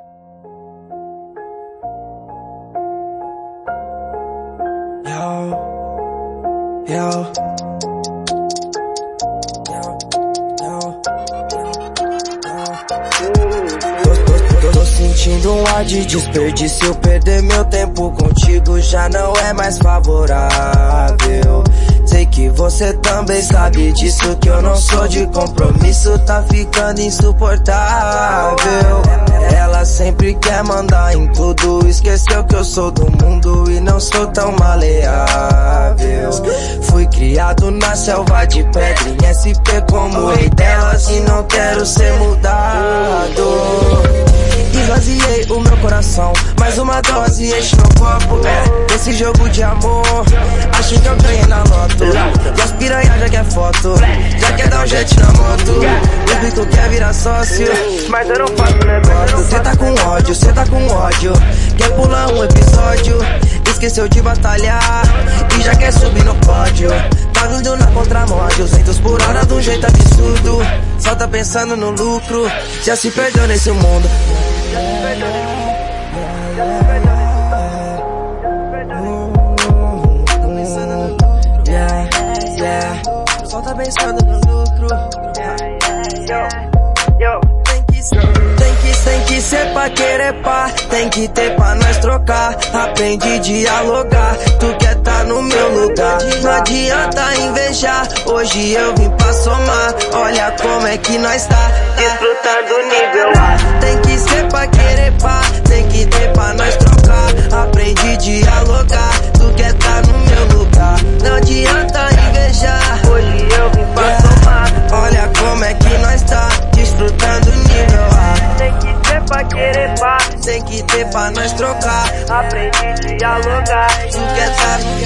Yo, sentindo um ar de desperdício Perder meu tempo contigo já não é mais favorável Sei que você também sabe disso Que eu não sou de compromisso Tá ficando insuportável Ela sempre quer mandar em tudo. Esqueceu que eu sou do mundo E não sou tão maleável. Fui criado na selva de pedra Em SP como rei delas E não quero ser mudado o meu coração. Mais uma dose enche meu copo É, esse jogo de amor. Acho que eu ganhei na loto. E as já quer foto Já quer dar um jet na moto. O Vitor quer virar sócio Mas eu não faço negócio. Cê tá com ódio, cê tá com ódio. Quer pular um episódio? Esqueceu de batalhar E já quer subir no pódio 200 por hora de um jeito absurdo Só tá pensando no lucro Já se perdeu nesse mundo só tá pensando no lucro. Tem que ser, tem que, ser pra querer pá. Tem que ter pra nós trocar. Aprende a dialogar. Tu quer tá no meu lugar. Não adianta invejar. Hoje eu vim pra somar. Olha como é que nós tá. Desfrutando o nível A. Tem que ser pra querer pá. Tem que ter pra nós trocar. Aprende a dialogar. Tu quer tá no meu lugar. Não adianta invejar. Hoje eu vim pra somar. Olha como é que nós tá. Desfrutando o nível A. Tem que ser pra querer pá. Tem que ter pra nós trocar. Aprende a dialogar. Tu quer tá no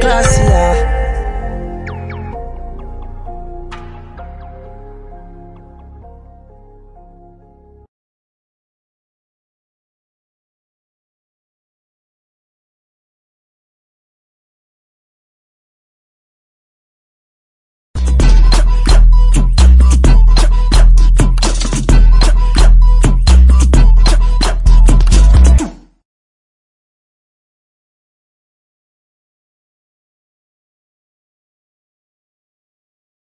class